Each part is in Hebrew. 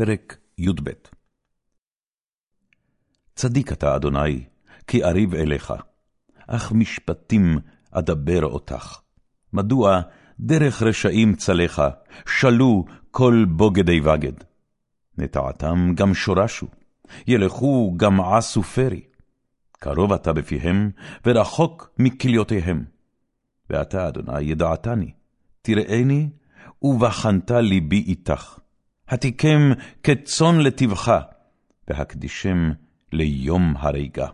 פרק י"ב צדיק אתה, אדוני, כי אריב אליך, אך משפטים אדבר אותך. מדוע דרך רשעים צלך, שלו כל בוגדי בגד. נטעתם גם שורשו, ילכו גם עשו פרי. קרוב אתה בפיהם, ורחוק מכליותיהם. ואתה, אדוני, ידעתני, תראני, ובחנת ליבי איתך. התיקם כצאן לטבחה, והקדישם ליום הריגה.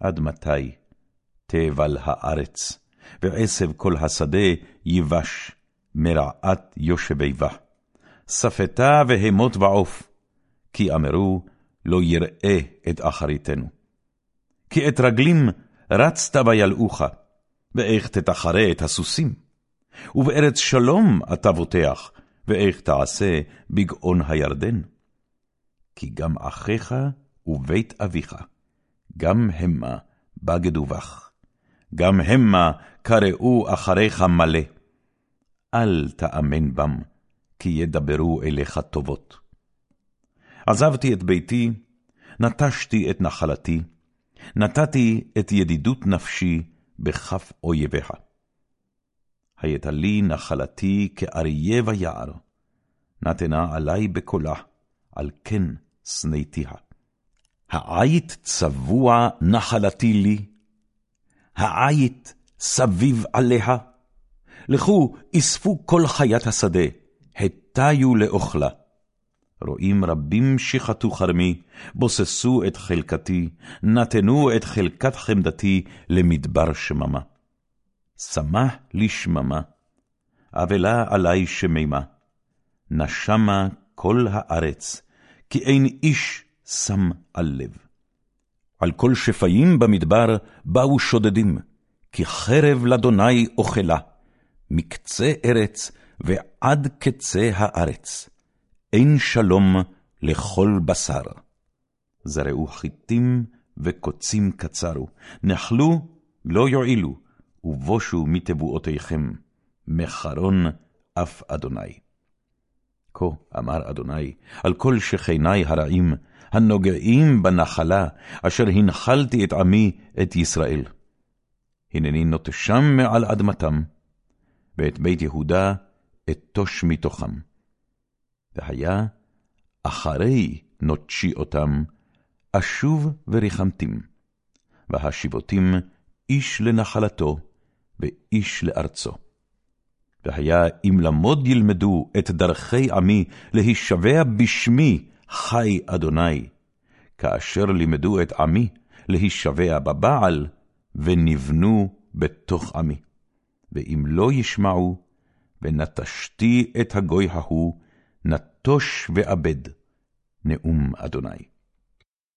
עד מתי תאבל הארץ, ועשב כל השדה ייבש, מרעת יושבי בה. שפתה והמות ועוף, כי אמרו, לא יראה את אחריתנו. כי את רגלים רצת וילאוך, ואיך תתחרה את הסוסים? ובארץ שלום אתה בוטח, ואיך תעשה בגאון הירדן? כי גם אחיך ובית אביך, גם המה בגדו בך, גם המה קראו אחריך מלא. אל תאמן בם, כי ידברו אליך טובות. עזבתי את ביתי, נטשתי את נחלתי, נתתי את ידידות נפשי בכף אויביה. הייתה לי נחלתי כאריה ויער, נתנה עלי בקולה, על כן שנאתיה. העית צבוע נחלתי לי, העית סביב עליה. לכו, אספו כל חיית השדה, הטיו לאוכלה. רועים רבים שיחתו חרמי, בוססו את חלקתי, נתנו את חלקת חמדתי למדבר שממה. שמח לשממה, אבלה עלי שמימה, נשמה כל הארץ, כי אין איש שם על לב. על כל שפיים במדבר באו שודדים, כי חרב לאדוני אוכלה, מקצה ארץ ועד קצה הארץ. אין שלום לכל בשר. זרעו חיטים וקוצים קצרו, נחלו לא יועילו, ובושו מתבואותיכם, מחרון אף אדוני. כה אמר אדוני, על כל שכני הרעים, הנוגעים בנחלה, אשר הנחלתי את עמי, את ישראל. הנני נוטשם מעל אדמתם, ואת בית יהודה אטוש מתוכם. והיה אחרי נוטשי אותם, אשוב וריחמתים, והשיבותים איש לנחלתו, ואיש לארצו. והיה אם למוד ילמדו את דרכי עמי, להישבע בשמי, חי אדוני, כאשר לימדו את עמי, להישבע בבעל, ונבנו בתוך עמי. ואם לא ישמעו, ונטשתי את הגוי ההוא, נטוש ואבד, נאום אדוני.